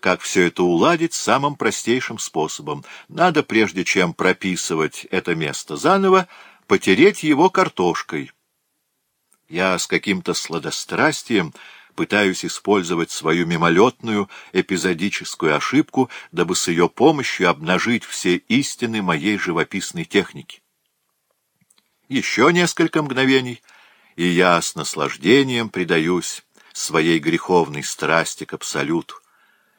как все это уладить самым простейшим способом. Надо, прежде чем прописывать это место заново, потереть его картошкой. Я с каким-то сладострастием пытаюсь использовать свою мимолетную эпизодическую ошибку, дабы с ее помощью обнажить все истины моей живописной техники. Еще несколько мгновений, и я с наслаждением предаюсь своей греховной страсти к абсолюту.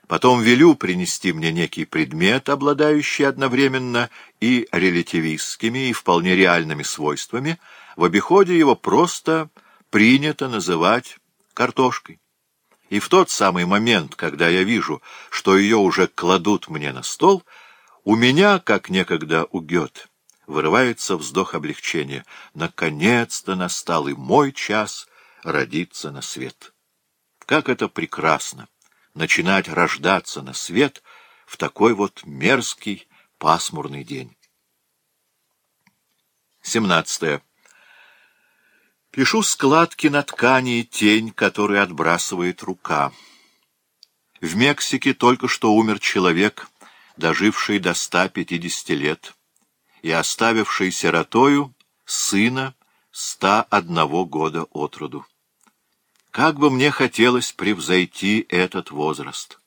Потом велю принести мне некий предмет, обладающий одновременно и релятивистскими, и вполне реальными свойствами. В обиходе его просто принято называть картошкой. И в тот самый момент, когда я вижу, что ее уже кладут мне на стол, у меня, как некогда у Гет, вырывается вздох облегчения. Наконец-то настал и мой час родиться на свет. Как это прекрасно! начинать рождаться на свет в такой вот мерзкий пасмурный день. 17. Пишу складки на ткани и тень, которую отбрасывает рука. В Мексике только что умер человек, доживший до 150 лет и оставивший сиротою сына 101 года от роду. Как бы мне хотелось превзойти этот возраст.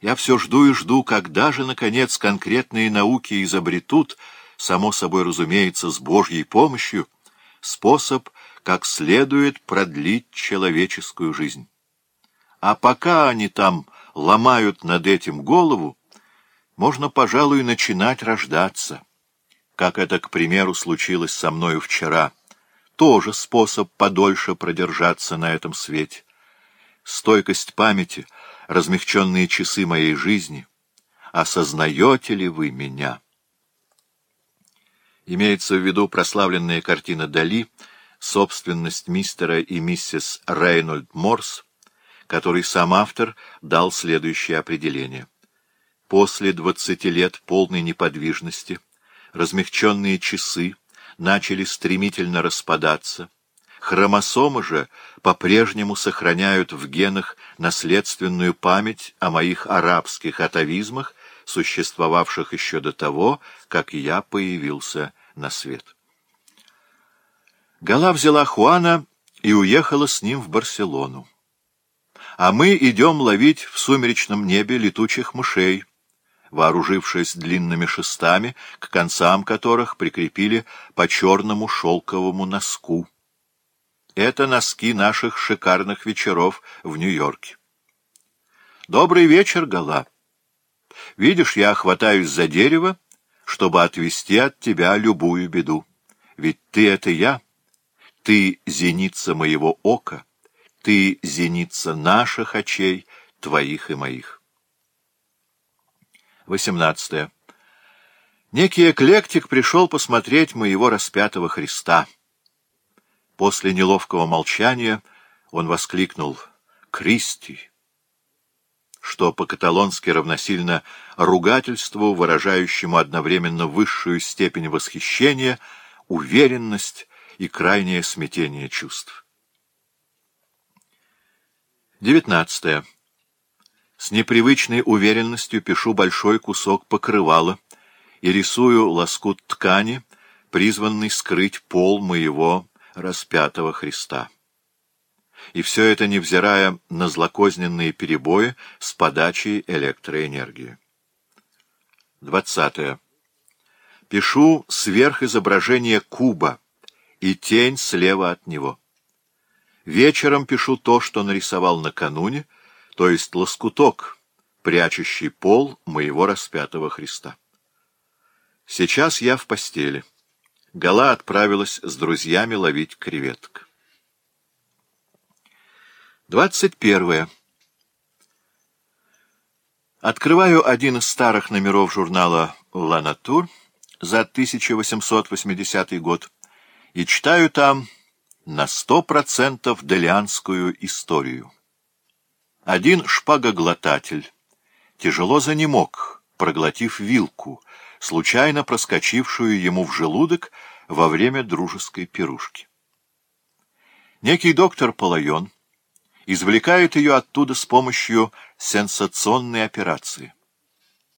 Я все жду и жду, когда же, наконец, конкретные науки изобретут, само собой разумеется, с Божьей помощью, способ, как следует продлить человеческую жизнь. А пока они там ломают над этим голову, можно, пожалуй, начинать рождаться, как это, к примеру, случилось со мною вчера — тоже способ подольше продержаться на этом свете. Стойкость памяти, размягченные часы моей жизни. Осознаете ли вы меня? Имеется в виду прославленная картина Дали «Собственность мистера и миссис Рейнольд Морс», который сам автор дал следующее определение. После двадцати лет полной неподвижности, размягченные часы, начали стремительно распадаться, хромосомы же по-прежнему сохраняют в генах наследственную память о моих арабских атовизмах, существовавших еще до того, как я появился на свет. Гала взяла Хуана и уехала с ним в Барселону. А мы идем ловить в сумеречном небе летучих мышей — вооружившись длинными шестами, к концам которых прикрепили по черному шелковому носку. Это носки наших шикарных вечеров в Нью-Йорке. «Добрый вечер, Гала. Видишь, я хватаюсь за дерево, чтобы отвести от тебя любую беду. Ведь ты — это я. Ты — зеница моего ока. Ты — зеница наших очей, твоих и моих». 18. Некий эклектик пришел посмотреть моего распятого Христа. После неловкого молчания он воскликнул «Кристи!» что по-каталонски равносильно ругательству, выражающему одновременно высшую степень восхищения, уверенность и крайнее смятение чувств. 19. С непривычной уверенностью пишу большой кусок покрывала и рисую лоскут ткани, призванный скрыть пол моего распятого Христа. И все это невзирая на злокозненные перебои с подачей электроэнергии. 20. Пишу сверхизображение куба и тень слева от него. Вечером пишу то, что нарисовал накануне, то есть лоскуток, прячущий пол моего распятого Христа. Сейчас я в постели. Гала отправилась с друзьями ловить креветок. 21. Открываю один из старых номеров журнала «Ла Натур» за 1880 год и читаю там на сто процентов делианскую историю. Один шпагоглотатель тяжело занемог, проглотив вилку, случайно проскочившую ему в желудок во время дружеской пирушки. Некий доктор Полайон извлекает ее оттуда с помощью сенсационной операции —